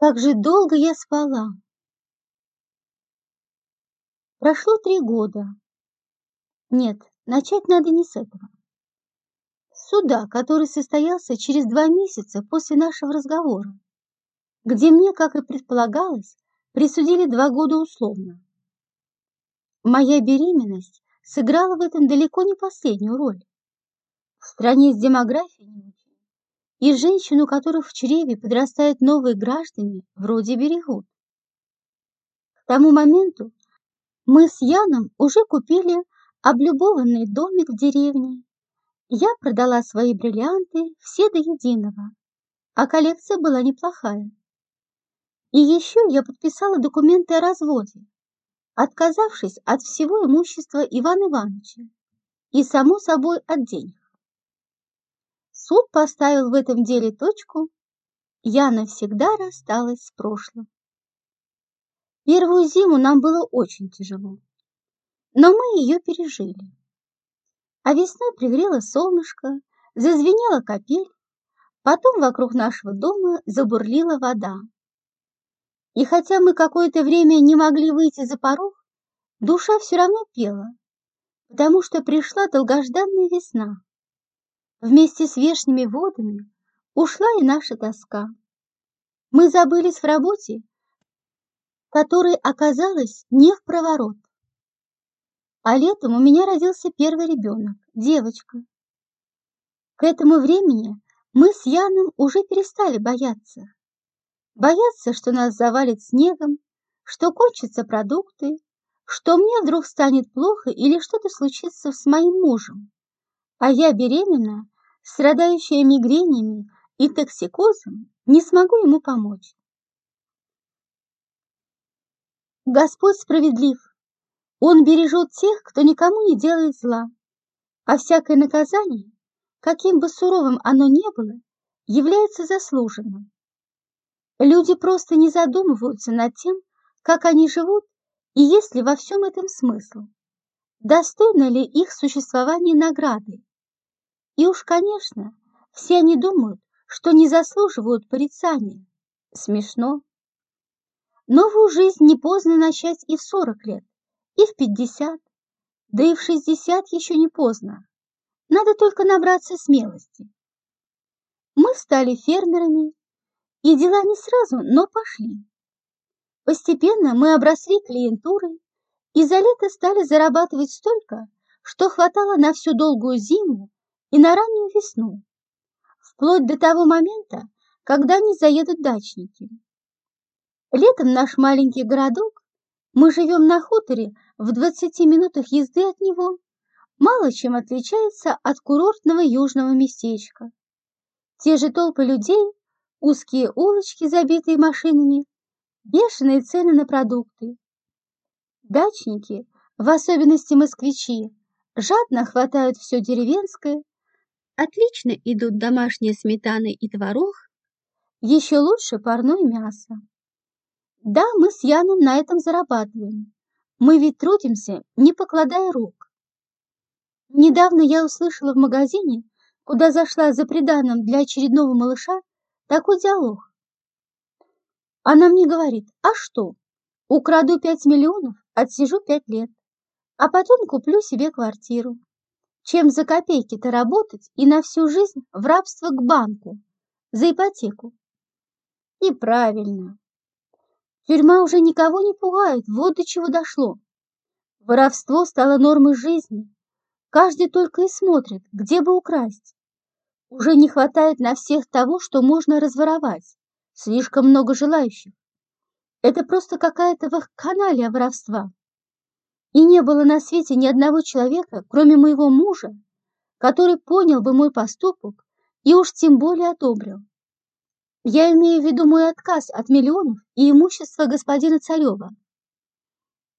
Как же долго я спала. Прошло три года. Нет, начать надо не с этого. Суда, который состоялся через два месяца после нашего разговора, где мне, как и предполагалось, присудили два года условно. Моя беременность сыграла в этом далеко не последнюю роль. В стране с демографией и женщин, у которых в чреве подрастают новые граждане, вроде берегут. К тому моменту мы с Яном уже купили облюбованный домик в деревне. Я продала свои бриллианты все до единого, а коллекция была неплохая. И еще я подписала документы о разводе, отказавшись от всего имущества Ивана Ивановича и, само собой, от денег. Суд поставил в этом деле точку, я навсегда рассталась с прошлым. Первую зиму нам было очень тяжело, но мы ее пережили. А весной пригрело солнышко, зазвенела капель, потом вокруг нашего дома забурлила вода. И хотя мы какое-то время не могли выйти за порог, душа все равно пела, потому что пришла долгожданная весна. Вместе с вешними водами ушла и наша тоска. Мы забылись в работе, которой оказалась не в проворот. А летом у меня родился первый ребенок, девочка. К этому времени мы с Яном уже перестали бояться. Бояться, что нас завалит снегом, что кончатся продукты, что мне вдруг станет плохо или что-то случится с моим мужем а я беременна, страдающая мигренями и токсикозом, не смогу ему помочь. Господь справедлив. Он бережет тех, кто никому не делает зла, а всякое наказание, каким бы суровым оно ни было, является заслуженным. Люди просто не задумываются над тем, как они живут и есть ли во всем этом смысл. Достойно ли их существование награды? И уж, конечно, все они думают, что не заслуживают порицания. Смешно. Новую жизнь не поздно начать и в 40 лет, и в 50, да и в 60 еще не поздно. Надо только набраться смелости. Мы стали фермерами, и дела не сразу, но пошли. Постепенно мы обросли клиентурой, и за лето стали зарабатывать столько, что хватало на всю долгую зиму и на раннюю весну, вплоть до того момента, когда не заедут дачники. Летом наш маленький городок, мы живем на хуторе в 20 минутах езды от него, мало чем отличается от курортного южного местечка. Те же толпы людей, узкие улочки, забитые машинами, бешеные цены на продукты. Дачники, в особенности москвичи, жадно хватают все деревенское, Отлично идут домашняя сметана и творог, еще лучше парное мясо. Да, мы с Яном на этом зарабатываем. Мы ведь трудимся, не покладая рук. Недавно я услышала в магазине, куда зашла за приданым для очередного малыша, такой диалог. Она мне говорит, а что, украду пять миллионов, отсижу пять лет, а потом куплю себе квартиру чем за копейки-то работать и на всю жизнь в рабство к банку, за ипотеку. Неправильно. Тюрьма уже никого не пугает, вот до чего дошло. Воровство стало нормой жизни. Каждый только и смотрит, где бы украсть. Уже не хватает на всех того, что можно разворовать. Слишком много желающих. Это просто какая-то вакханалия воровства. И не было на свете ни одного человека, кроме моего мужа, который понял бы мой поступок и уж тем более одобрил. Я имею в виду мой отказ от миллионов и имущества господина Царева.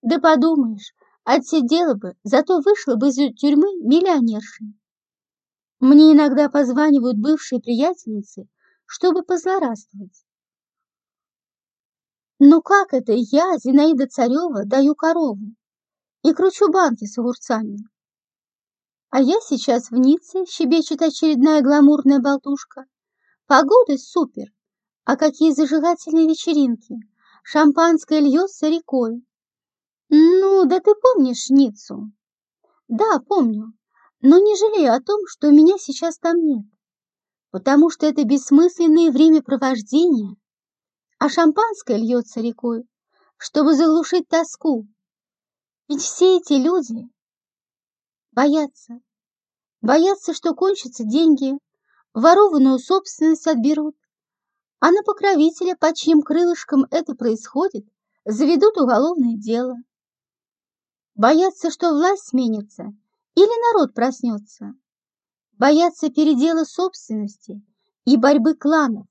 Да подумаешь, отсидела бы, зато вышла бы из тюрьмы миллионершей. Мне иногда позванивают бывшие приятельницы, чтобы позлорадствовать. Ну как это я, Зинаида Царева, даю корову? И кручу банки с огурцами. А я сейчас в Ницце, щебечет очередная гламурная болтушка. Погода супер, А какие зажигательные вечеринки! Шампанское льется рекой. Ну, да ты помнишь Ниццу? Да, помню, но не жалею о том, что меня сейчас там нет, потому что это бессмысленное времяпровождение, а шампанское льется рекой, чтобы заглушить тоску. Ведь все эти люди боятся, боятся, что кончатся деньги, ворованную собственность отберут, а на покровителя, под чьим крылышком это происходит, заведут уголовное дело. Боятся, что власть сменится или народ проснется. Боятся передела собственности и борьбы кланов.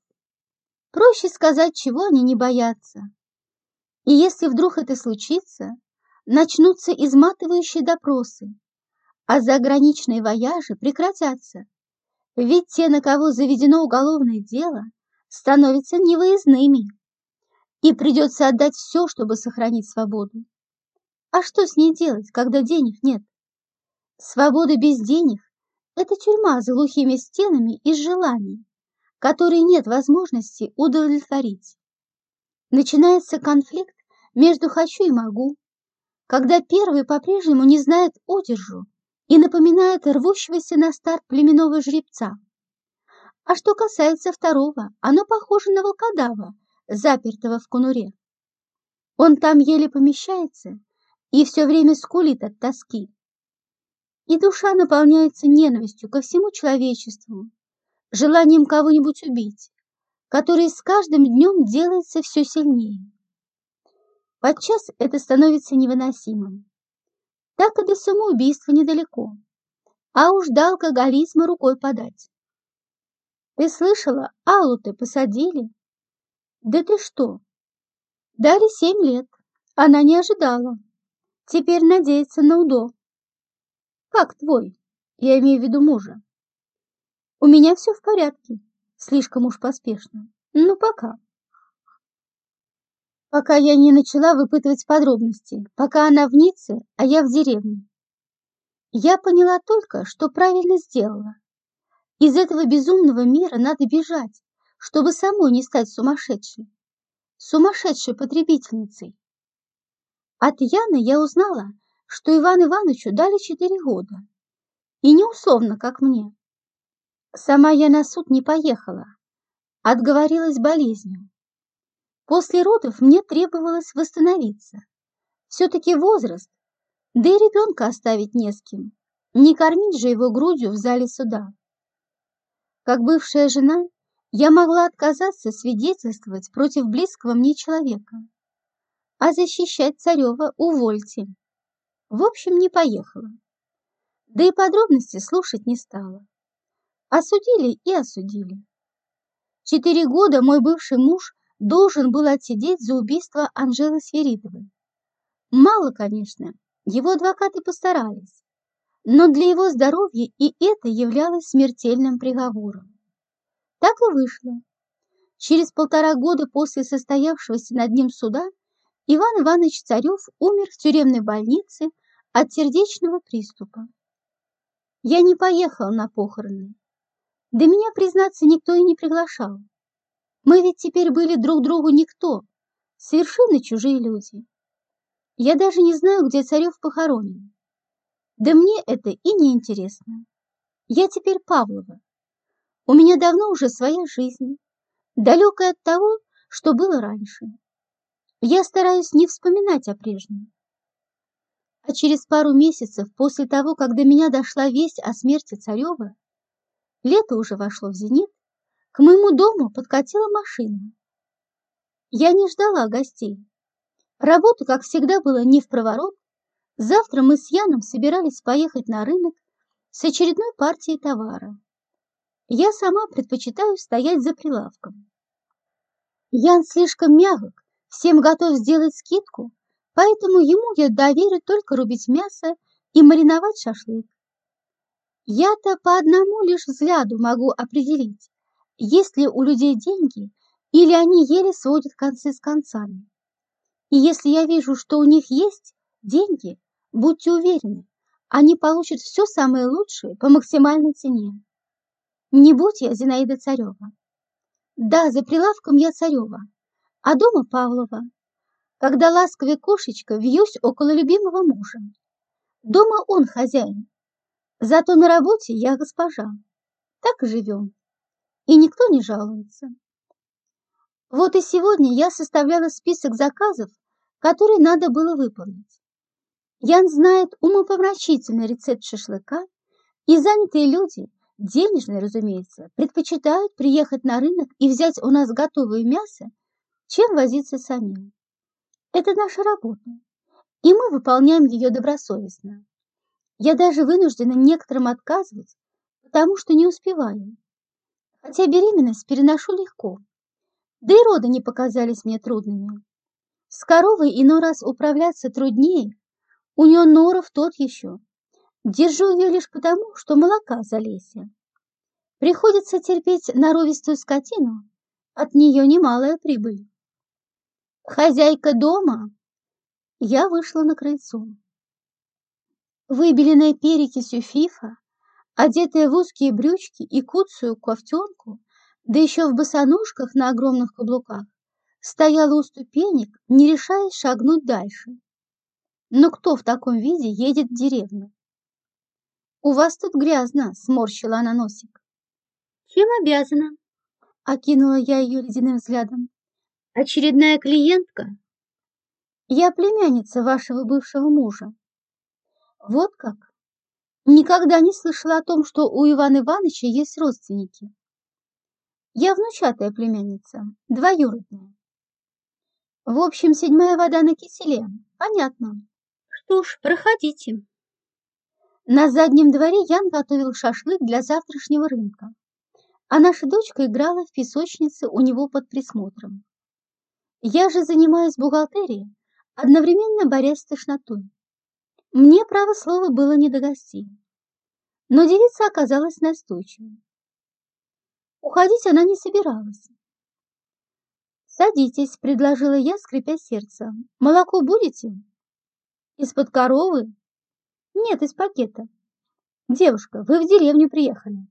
Проще сказать, чего они не боятся. И если вдруг это случится, начнутся изматывающие допросы, а заграничные вояжи прекратятся. Ведь те, на кого заведено уголовное дело, становятся невыездными. И придется отдать все, чтобы сохранить свободу. А что с ней делать, когда денег нет? Свобода без денег – это тюрьма с глухими стенами из желаний, которые нет возможности удовлетворить. Начинается конфликт между «хочу» и «могу», когда первый по-прежнему не знает удержу и напоминает рвущегося на старт племенного жеребца. А что касается второго, оно похоже на волкодава, запертого в конуре. Он там еле помещается и все время скулит от тоски. И душа наполняется ненавистью ко всему человечеству, желанием кого-нибудь убить, который с каждым днем делается все сильнее. Подчас это становится невыносимым. Так и до самоубийства недалеко, а уж до алкоголизма рукой подать. Ты слышала, Аллу-то посадили? Да ты что? Дали семь лет. Она не ожидала. Теперь надеется на УДО. Как твой? Я имею в виду мужа. У меня все в порядке. Слишком уж поспешно. Ну, пока. Пока я не начала выпытывать подробности, пока она в Ницце, а я в деревне. Я поняла только, что правильно сделала. Из этого безумного мира надо бежать, чтобы самой не стать сумасшедшей. Сумасшедшей потребительницей. От Яны я узнала, что Иван Ивановичу дали четыре года. И не условно, как мне. Сама я на суд не поехала. Отговорилась болезнью. После родов мне требовалось восстановиться. Все-таки возраст, да и ребенка оставить не с кем. Не кормить же его грудью в зале суда. Как бывшая жена, я могла отказаться свидетельствовать против близкого мне человека а защищать Царева увольте. В общем, не поехала. Да и подробности слушать не стала. Осудили и осудили. Четыре года мой бывший муж должен был отсидеть за убийство Анжелы Сверидовой. Мало, конечно, его адвокаты постарались, но для его здоровья и это являлось смертельным приговором. Так и вышло. Через полтора года после состоявшегося над ним суда Иван Иванович Царев умер в тюремной больнице от сердечного приступа. Я не поехал на похороны. Да меня, признаться, никто и не приглашал. Мы ведь теперь были друг другу никто, совершенно чужие люди. Я даже не знаю, где Царев похоронен. Да мне это и не интересно. Я теперь Павлова. У меня давно уже своя жизнь, далекая от того, что было раньше. Я стараюсь не вспоминать о прежнем. А через пару месяцев после того, как до меня дошла весть о смерти Царева, лето уже вошло в зенит, к моему дому подкатила машина. Я не ждала гостей. Работа, как всегда, была не в проворот. Завтра мы с Яном собирались поехать на рынок с очередной партией товара. Я сама предпочитаю стоять за прилавком. Ян слишком мягок всем готов сделать скидку, поэтому ему я доверю только рубить мясо и мариновать шашлык. Я-то по одному лишь взгляду могу определить, есть ли у людей деньги или они еле сводят концы с концами. И если я вижу, что у них есть деньги, будьте уверены, они получат все самое лучшее по максимальной цене. Не будь я Зинаида Царева. Да, за прилавком я царева, а дома Павлова. Когда ласковая кошечка вьюсь около любимого мужа. Дома он хозяин, зато на работе я госпожа. Так и живем, и никто не жалуется. Вот и сегодня я составляла список заказов, которые надо было выполнить. Ян знает умопомрачительный рецепт шашлыка, и занятые люди, денежные, разумеется, предпочитают приехать на рынок и взять у нас готовое мясо, чем возиться самим. Это наша работа, и мы выполняем ее добросовестно. Я даже вынуждена некоторым отказывать, потому что не успеваю. Хотя беременность переношу легко. Да и роды не показались мне трудными. С коровой иной раз управляться труднее, у нее норов тот еще. Держу ее лишь потому, что молока залезя. Приходится терпеть норовистую скотину, от нее немалая прибыль. Хозяйка дома. Я вышла на крыльцо. Выбеленная перекисью фифа, одетая в узкие брючки и куцую кофтенку, да еще в босоножках на огромных каблуках, стояла у ступенек, не решаясь шагнуть дальше. Но кто в таком виде едет в деревню? «У вас тут грязно», — сморщила она носик. «Чем обязана?» — окинула я ее ледяным взглядом. «Очередная клиентка?» «Я племянница вашего бывшего мужа». «Вот как?» Никогда не слышала о том, что у Ивана Ивановича есть родственники. Я внучатая племянница, двоюродная. В общем, седьмая вода на киселе. Понятно. Что ж, проходите. На заднем дворе Ян готовил шашлык для завтрашнего рынка, а наша дочка играла в песочнице у него под присмотром. Я же занимаюсь бухгалтерией, одновременно борясь с тошнотой. Мне, право слова, было не до гостей. Но девица оказалась настойчивой. Уходить она не собиралась. «Садитесь», — предложила я, скрипя сердце. «Молоко будете?» Из-под коровы? Нет, из пакета. Девушка, вы в деревню приехали.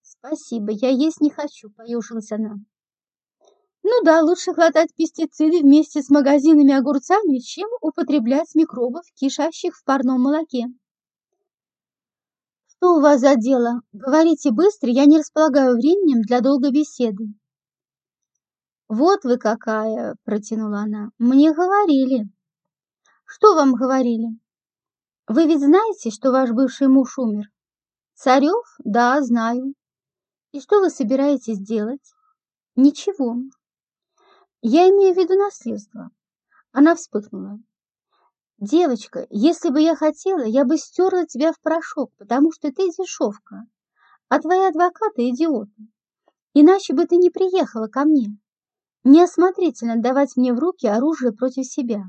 Спасибо, я есть не хочу, поюжилась она. Ну да, лучше хватать пестициды вместе с магазинами огурцами, чем употреблять микробов, кишащих в парном молоке. Что у вас за дело? Говорите быстро, я не располагаю временем для долгой беседы. Вот вы какая, протянула она. Мне говорили. Что вам говорили? Вы ведь знаете, что ваш бывший муж умер? Царев? Да, знаю. И что вы собираетесь делать? Ничего. Я имею в виду наследство. Она вспыхнула. Девочка, если бы я хотела, я бы стерла тебя в порошок, потому что ты дешевка, а твои адвокаты идиоты. Иначе бы ты не приехала ко мне. Неосмотрительно давать мне в руки оружие против себя.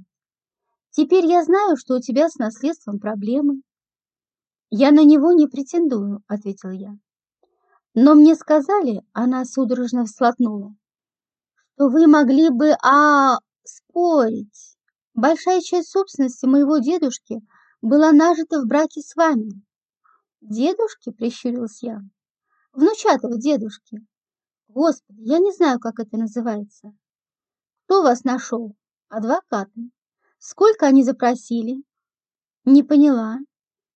Теперь я знаю, что у тебя с наследством проблемы. Я на него не претендую, ответил я. Но мне сказали, она судорожно всплотнула, вы могли бы, а, спорить. Большая часть собственности моего дедушки была нажита в браке с вами. Дедушки, прищурилась я. Внучатого дедушки. Господи, я не знаю, как это называется. Кто вас нашел? Адвокаты. Сколько они запросили? Не поняла.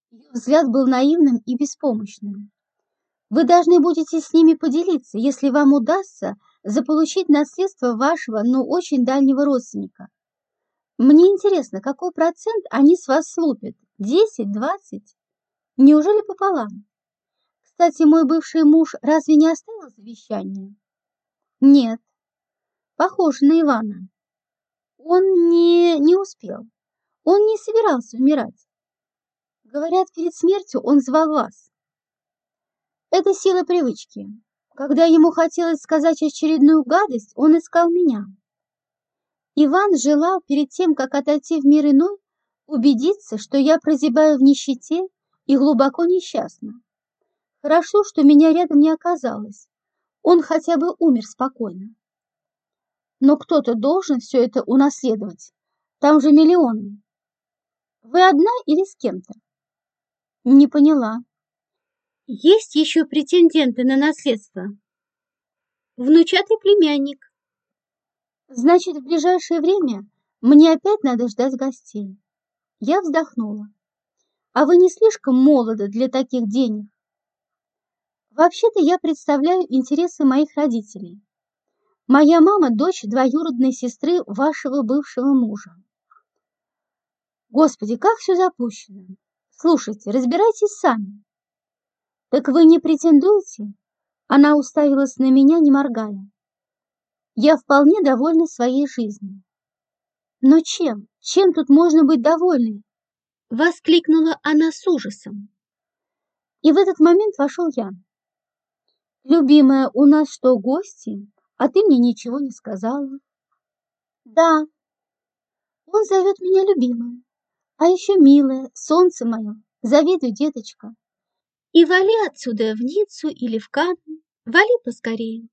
Ее взгляд был наивным и беспомощным. Вы должны будете с ними поделиться, если вам удастся заполучить наследство вашего, но очень дальнего родственника. Мне интересно, какой процент они с вас слупят? Десять, двадцать? Неужели пополам? Кстати, мой бывший муж разве не оставил завещание? Нет. Похож на Ивана. Он не, не успел. Он не собирался умирать. Говорят, перед смертью он звал вас. Это сила привычки. Когда ему хотелось сказать очередную гадость, он искал меня. Иван желал перед тем, как отойти в мир иной, убедиться, что я прозябаю в нищете и глубоко несчастна. Хорошо, что меня рядом не оказалось. Он хотя бы умер спокойно. Но кто-то должен все это унаследовать. Там же миллионы. Вы одна или с кем-то? Не поняла. Есть еще претенденты на наследство? внучатый племянник. Значит, в ближайшее время мне опять надо ждать гостей. Я вздохнула. А вы не слишком молоды для таких денег? Вообще-то я представляю интересы моих родителей. Моя мама – дочь двоюродной сестры вашего бывшего мужа. Господи, как все запущено. Слушайте, разбирайтесь сами. Так вы не претендуете? Она уставилась на меня, не моргая. Я вполне довольна своей жизнью. Но чем? Чем тут можно быть довольной? Воскликнула она с ужасом. И в этот момент вошел Ян. Любимая, у нас что, гости? А ты мне ничего не сказала. Да. Он зовет меня любимая. А еще милая, солнце мое. Завидую, деточка. И вали отсюда в Ниццу или в Канн. Вали поскорее.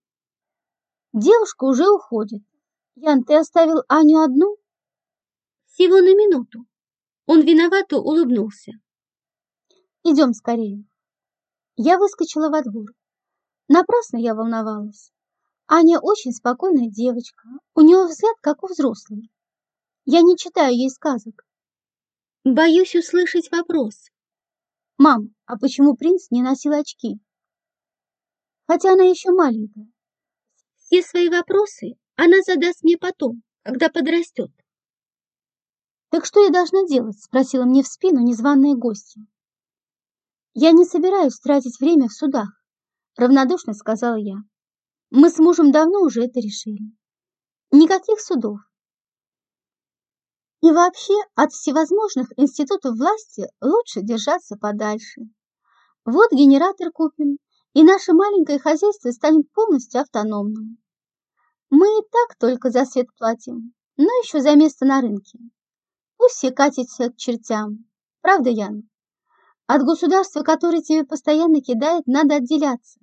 Девушка уже уходит. Ян, ты оставил Аню одну? Всего на минуту. Он виновато улыбнулся. Идем скорее. Я выскочила во двор. Напрасно я волновалась. Аня очень спокойная девочка. У нее взгляд, как у взрослой. Я не читаю ей сказок. Боюсь услышать вопрос. Мам, а почему принц не носил очки? Хотя она еще маленькая. Все свои вопросы она задаст мне потом, когда подрастет. Так что я должна делать? Спросила мне в спину незваная гостья. Я не собираюсь тратить время в судах, равнодушно сказала я. Мы с мужем давно уже это решили. Никаких судов. И вообще от всевозможных институтов власти лучше держаться подальше. Вот генератор купим, и наше маленькое хозяйство станет полностью автономным. Мы и так только за свет платим, но еще за место на рынке. Пусть все катятся к чертям. Правда, Ян? От государства, которое тебе постоянно кидает, надо отделяться.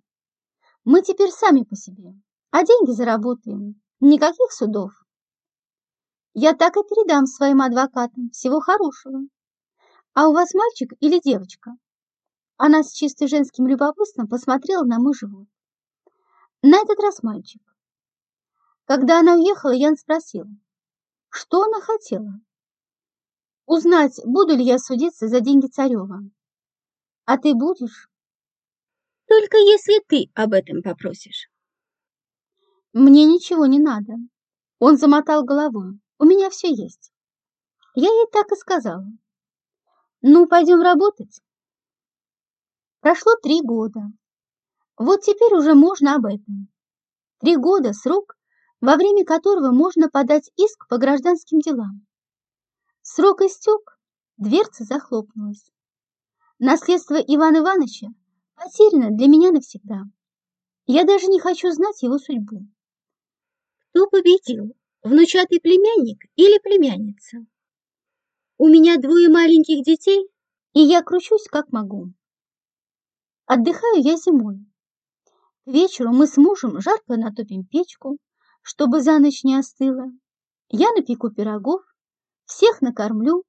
Мы теперь сами по себе, а деньги заработаем. Никаких судов. Я так и передам своим адвокатам. Всего хорошего. А у вас мальчик или девочка? Она с чисто женским любопытством посмотрела на мой живот. На этот раз мальчик. Когда она уехала, Ян спросил, что она хотела. Узнать, буду ли я судиться за деньги Царева. А ты будешь? Только если ты об этом попросишь. Мне ничего не надо. Он замотал головой. У меня все есть. Я ей так и сказала. Ну, пойдем работать. Прошло три года. Вот теперь уже можно об этом. Три года – срок, во время которого можно подать иск по гражданским делам. Срок истек, дверца захлопнулась. Наследство Ивана Ивановича потеряна для меня навсегда. Я даже не хочу знать его судьбу. Кто победил, внучатый племянник или племянница? У меня двое маленьких детей, и я кручусь как могу. Отдыхаю я зимой. К вечеру мы с мужем жарко натопим печку, чтобы за ночь не остыло. Я напеку пирогов, всех накормлю,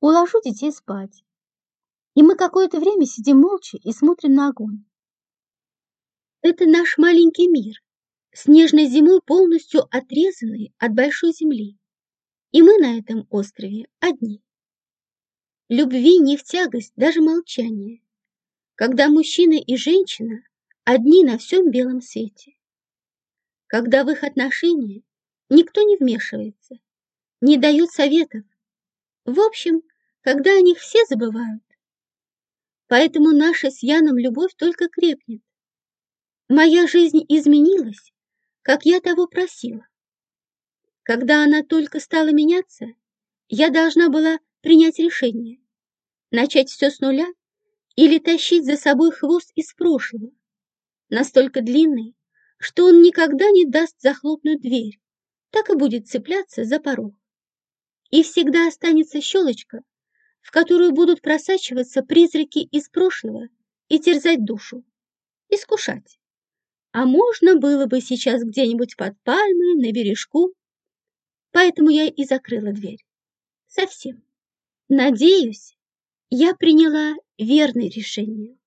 уложу детей спать и мы какое-то время сидим молча и смотрим на огонь. Это наш маленький мир, снежной зимой полностью отрезанный от большой земли. И мы на этом острове одни. Любви не в тягость даже молчание, когда мужчина и женщина одни на всем белом свете. Когда в их отношения никто не вмешивается, не дает советов. В общем, когда о них все забывают, Поэтому наша с Яном любовь только крепнет. Моя жизнь изменилась, как я того просила. Когда она только стала меняться, я должна была принять решение, начать все с нуля или тащить за собой хвост из прошлого, настолько длинный, что он никогда не даст захлопнуть дверь, так и будет цепляться за порог. И всегда останется щелочка, в которую будут просачиваться призраки из прошлого и терзать душу, искушать. А можно было бы сейчас где-нибудь под пальмой, на бережку. Поэтому я и закрыла дверь. Совсем. Надеюсь, я приняла верное решение.